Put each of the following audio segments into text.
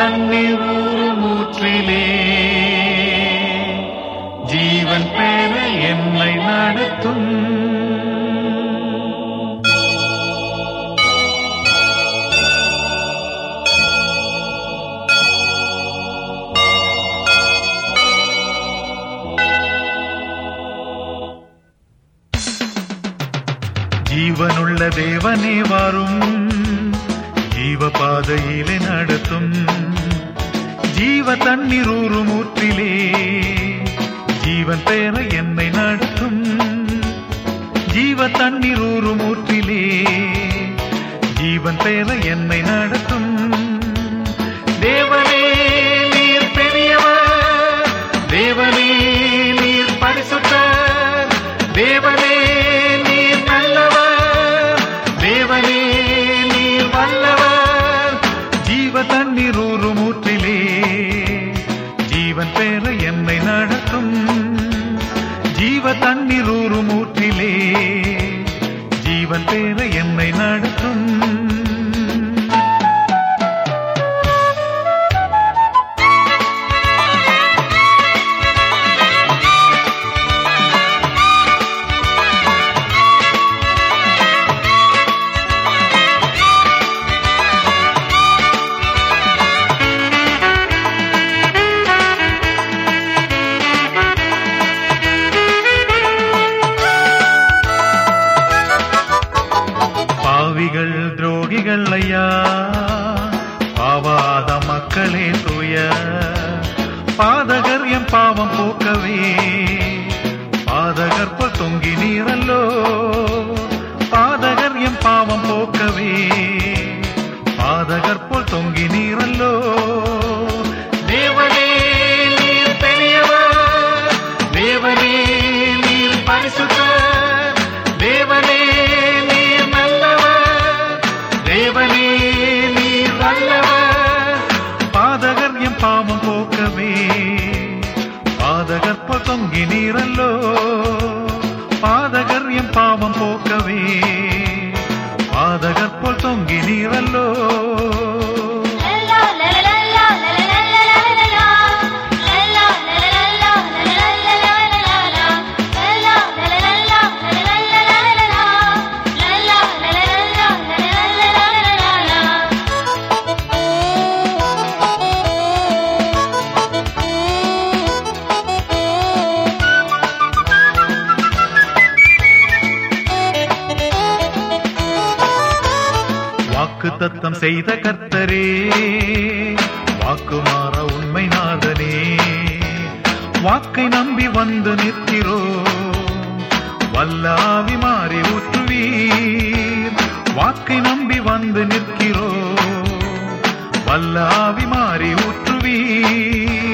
தண்ணீர் ஊறும் ஊற்றிலே. ஜீவன் பெற என்னை நடத்தும். ஜீவனுள்ள தேவனே வரும். ஜீவ பாதையிலே நடத்தும். ஜீவ தண்ணீர் ஊறும் ஊற்றிலே ஜீவன் பெற என்னை நடத்தும். ஜீவ தண்ணீர் ஊறும் ஊற்றிலே ஜீவ தண்ணீர் ஊறு மூற்றிலே ஜீவன் பேர என்னை நடத்தும். ஜீவ தண்ணீர் ஊறு மூற்றிலே ஜீவன் பேர என்னை நடத்தும். நீங்கள் ஐயா பாவாத மக்களே தூய. பாதகர் என் பாவம் போக்கவே. பாதகற்ப தொங்கி நீரல்லோ. பாதகர் என் பாவம் போக்கவே. பாதகற்போல் தொங்கி நீரல்லோ. பாதகர் செய்த கர்த்தரே வாக்குமாற உண்மை நாதனே. வாக்கை நம்பி வந்து நிற்கிறோ வல்லாவி மாறி ஊற்றுவீர். வாக்கை நம்பி வந்து நிற்கிறோ வல்லாவி மாறி ஊற்றுவீர்.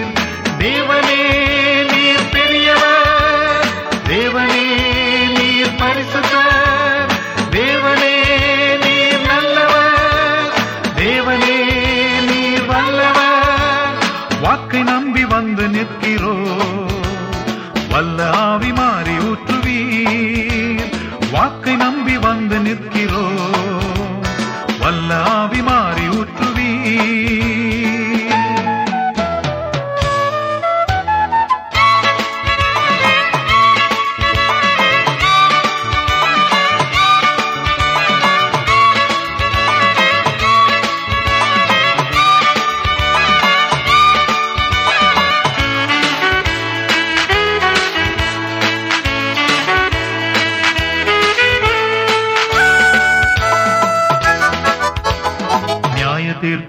வாக்கை நம்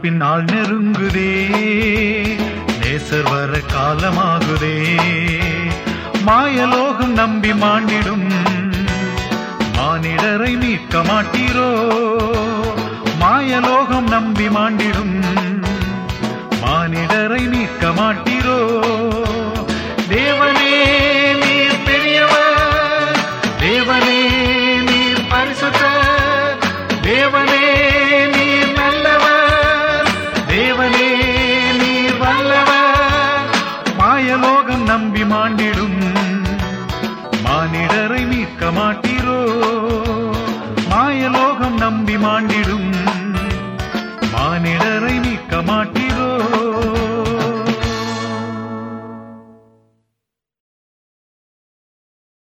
நியாய நாள் நெருங்குதே. நேசர் வர காலமாகுதே. மாயலோகம் நம்பி மாண்டிடும் மானிடரை மீட்க மாட்டீரோ. மாயலோகம் நம்பி மாண்டிடும். மானிடரை மீட்க மாட்டீரோ. நம்பி மாண்டிடும். மானிடரை மீட்க மாட்டீரோ? மாயலோகம் நம்பி மாண்டிடும்.